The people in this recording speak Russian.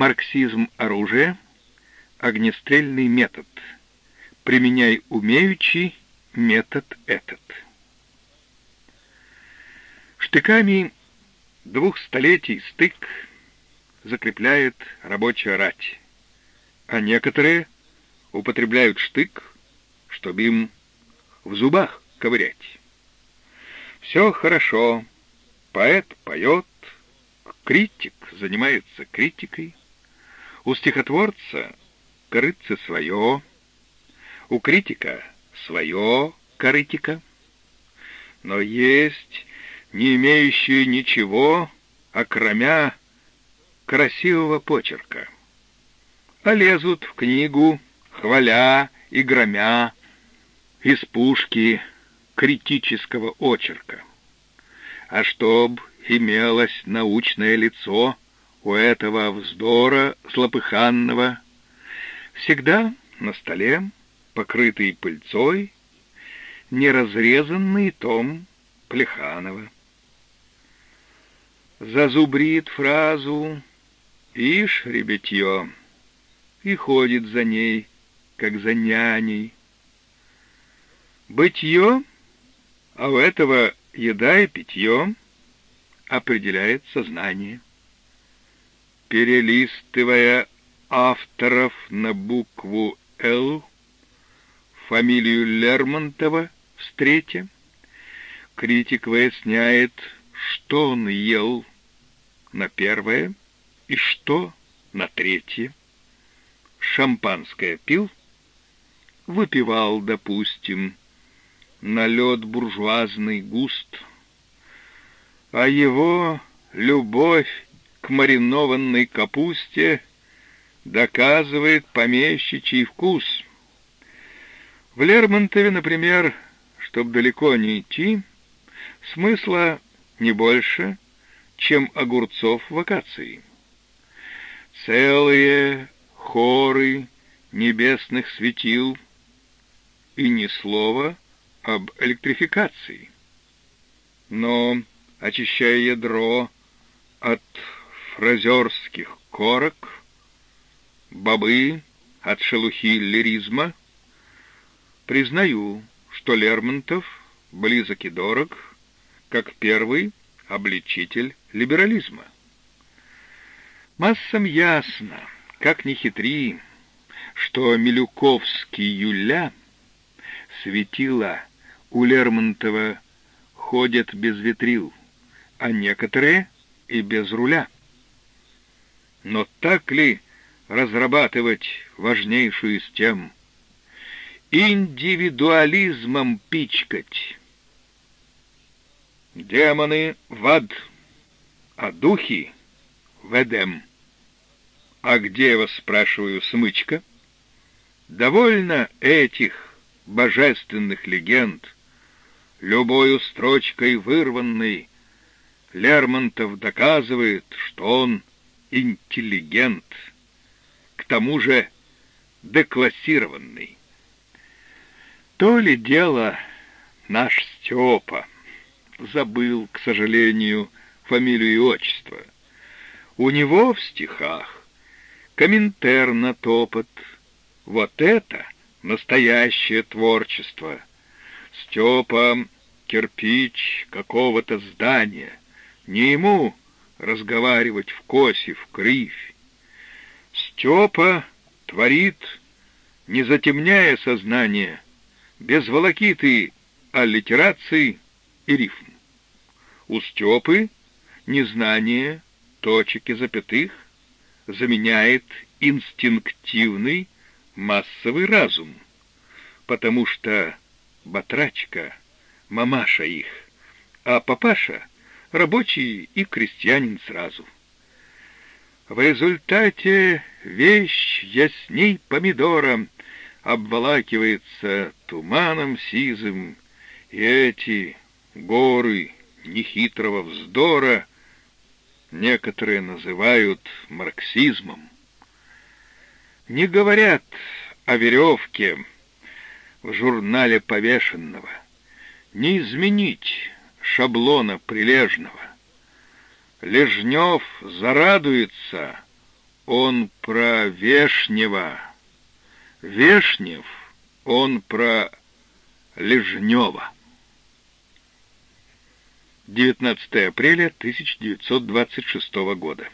Марксизм оружия, огнестрельный метод. Применяй умеючи метод этот. Штыками двух столетий стык закрепляет рабочая рать, а некоторые употребляют штык, чтобы им в зубах ковырять. Все хорошо, поэт поет, критик занимается критикой, у стихотворца корыться свое, у критика свое корытика, но есть не имеющие ничего, окромя красивого почерка. А лезут в книгу, хваля и громя, из пушки критического очерка. А чтоб имелось научное лицо у этого вздора злопыханного, всегда на столе, покрытый пыльцой, неразрезанный том Плеханова зазубрит фразу «Ишь, ребятье!» и ходит за ней, как за няней. Бытье, а у этого еда и питье определяет сознание. Перелистывая авторов на букву «Л», фамилию Лермонтова встретя, критик выясняет, что он ел на первое и что на третье. Шампанское пил, выпивал, допустим, налет буржуазный густ, а его любовь к маринованной капусте доказывает помещичий вкус. В Лермонтове, например, чтоб далеко не идти, смысла не больше, чем огурцов в акации. Целые хоры небесных светил и ни слова об электрификации. Но, очищая ядро от фразерских корок, бобы от шелухи лиризма, признаю, что Лермонтов близок и дорог, как первый обличитель либерализма. Массам ясно, как ни хитри, что Милюковский Юля светила у Лермонтова ходят без ветрил, а некоторые и без руля. Но так ли разрабатывать важнейшую из тем? Индивидуализмом пичкать. Демоны в ад, а духи в Эдем. А где, вас спрашиваю, смычка? Довольно этих божественных легенд, любою строчкой вырванной, Лермонтов доказывает, что он интеллигент, к тому же деклассированный. То ли дело наш Степа, забыл, к сожалению, фамилию и отчество. У него в стихах комментер топот. Вот это настоящее творчество. Степа — кирпич какого-то здания. Не ему разговаривать в косе, в кривь. Степа творит, не затемняя сознание, без волокиты аллитераций и рифм. У Степы незнание точек и запятых заменяет инстинктивный массовый разум, потому что батрачка — мамаша их, а папаша — рабочий и крестьянин сразу. В результате вещь ясней помидора обволакивается туманом сизым, и эти горы нехитрого вздора некоторые называют марксизмом. Не говорят о веревке в журнале повешенного, не изменить шаблона прилежного. Лежнев зарадуется, он про Вешнева. Вешнев, он про Лежнева. 19 апреля 1926 года.